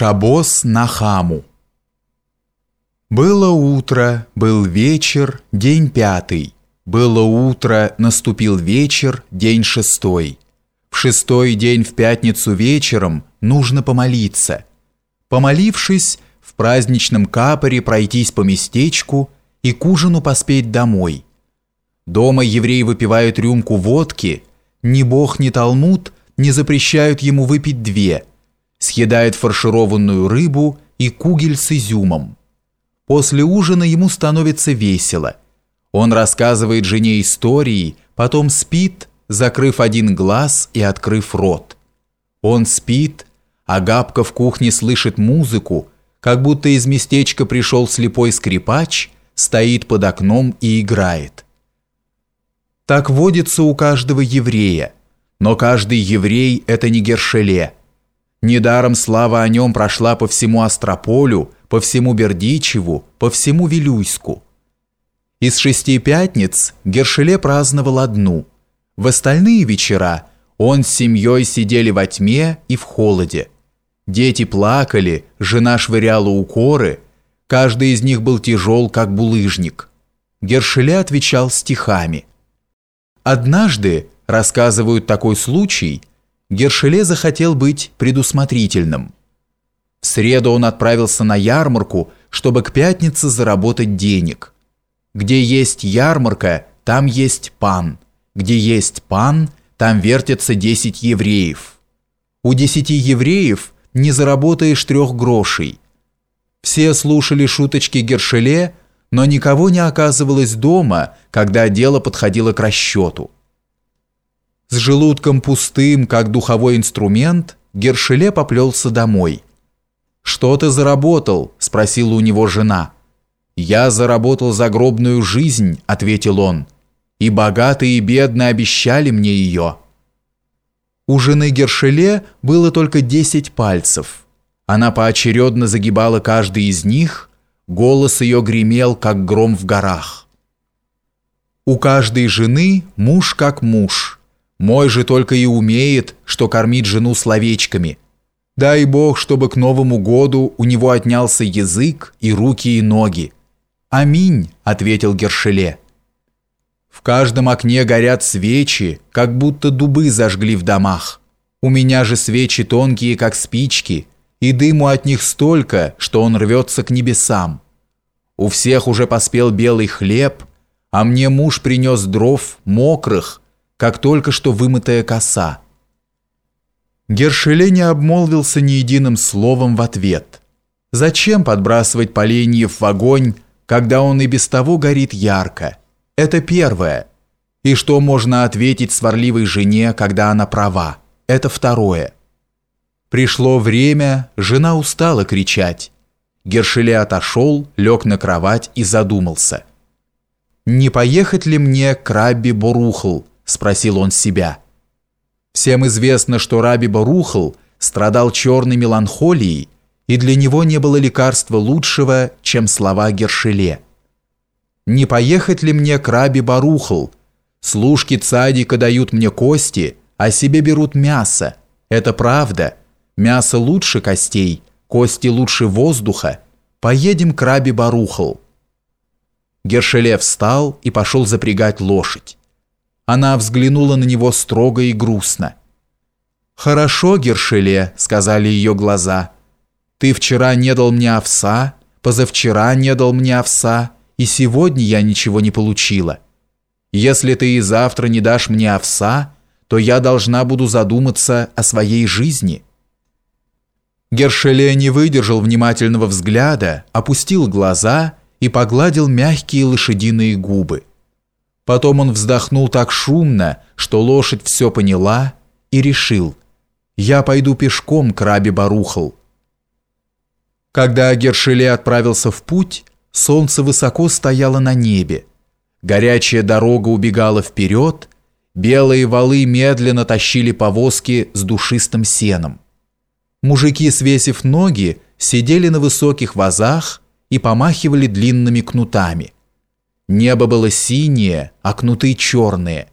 Шабос на хаму. Было утро, был вечер, день пятый. Было утро, наступил вечер, день шестой. В шестой день в пятницу вечером нужно помолиться. Помолившись, в праздничном капоре пройтись по местечку и к ужину поспеть домой. Дома еврей выпивает рюмку водки, ни бог, ни Талмуд не запрещают ему выпить две – съедает фаршированную рыбу и кугель с изюмом. После ужина ему становится весело. Он рассказывает жене истории, потом спит, закрыв один глаз и открыв рот. Он спит, а Габка в кухне слышит музыку, как будто из местечка пришел слепой скрипач, стоит под окном и играет. Так водится у каждого еврея, но каждый еврей – это не Гершеле – Недаром слава о нем прошла по всему Астрополю, по всему Бердичеву, по всему Вилюйску. Из шести пятниц Гершеле праздновал одну. В остальные вечера он с семьей сидели во тьме и в холоде. Дети плакали, жена швыряла укоры, каждый из них был тяжел, как булыжник. Гершеле отвечал стихами. Однажды, рассказывают такой случай, Гершеле захотел быть предусмотрительным. В среду он отправился на ярмарку, чтобы к пятнице заработать денег. Где есть ярмарка, там есть пан. Где есть пан, там вертятся 10 евреев. У десяти евреев не заработаешь трех грошей. Все слушали шуточки Гершеле, но никого не оказывалось дома, когда дело подходило к расчету. С желудком пустым, как духовой инструмент, Гершеле поплелся домой. «Что ты заработал?» – спросила у него жена. «Я заработал загробную жизнь», – ответил он. «И богатые и бедные обещали мне ее». У жены Гершеле было только десять пальцев. Она поочередно загибала каждый из них, голос ее гремел, как гром в горах. У каждой жены муж как муж – мой же только и умеет, что кормить жену словечками. Дай Бог, чтобы к Новому году у него отнялся язык и руки и ноги. Аминь, ответил Гершеле. В каждом окне горят свечи, как будто дубы зажгли в домах. У меня же свечи тонкие, как спички, и дыму от них столько, что он рвется к небесам. У всех уже поспел белый хлеб, а мне муж принес дров мокрых, как только что вымытая коса. Гершеле не обмолвился ни единым словом в ответ. Зачем подбрасывать поленьев в огонь, когда он и без того горит ярко? Это первое. И что можно ответить сварливой жене, когда она права? Это второе. Пришло время, жена устала кричать. Гершеле отошел, лег на кровать и задумался. «Не поехать ли мне к Рабби Борухл?» Спросил он себя. Всем известно, что Раби Барухл страдал черной меланхолией, и для него не было лекарства лучшего, чем слова Гершеле. «Не поехать ли мне к Раби Барухл? Служки цадика дают мне кости, а себе берут мясо. Это правда. Мясо лучше костей, кости лучше воздуха. Поедем к Раби Барухл». Гершеле встал и пошел запрягать лошадь. Она взглянула на него строго и грустно. «Хорошо, Гершеле», — сказали ее глаза. «Ты вчера не дал мне овса, позавчера не дал мне овса, и сегодня я ничего не получила. Если ты и завтра не дашь мне овса, то я должна буду задуматься о своей жизни». Гершеле не выдержал внимательного взгляда, опустил глаза и погладил мягкие лошадиные губы. Потом он вздохнул так шумно, что лошадь все поняла и решил, «Я пойду пешком к Раби Барухал». Когда Гершеле отправился в путь, солнце высоко стояло на небе. Горячая дорога убегала вперед, белые валы медленно тащили повозки с душистым сеном. Мужики, свесив ноги, сидели на высоких вазах и помахивали длинными кнутами – Небо было синее, а кнуты черные.